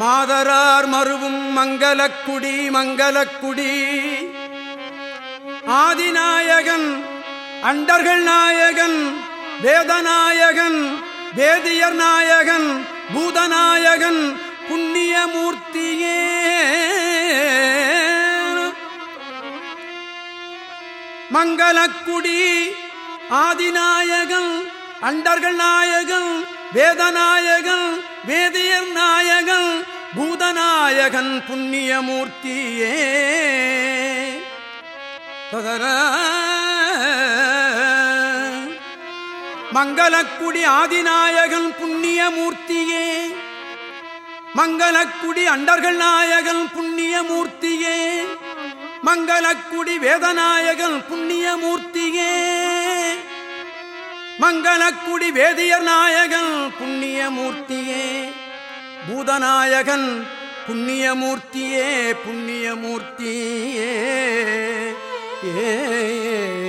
மாதரார் மருவும் மங்களக்குடி மங்களக்குடி. ஆதிநாயகன் அண்டர்கள் நாயகன் வேதநாயகன் வேதியர் நாயகன் பூதநாயகன் புண்ணியமூர்த்தியே மங்களக்குடி ஆதிநாயகன் அண்டர்கள் நாயகன் வேதநாயகன் வேதியர் நாயகன் பூதநாயகன் புண்ணியமூர்த்தியே பதர மங்களக்குடி ஆதிநாயகன் புண்ணியமூர்த்தியே மங்களக்குடி அண்டர்கள் நாயகன் புண்ணியமூர்த்தியே மங்களக்குடி வேதநாயகன் புண்ணியமூர்த்தியே மங்களக்குடி வேதியர் நாயகன் புண்ணியமூர்த்தியே பூதநாயகன் புண்ணியமூர்த்தியே புண்ணியமூர்த்தியே. ஏ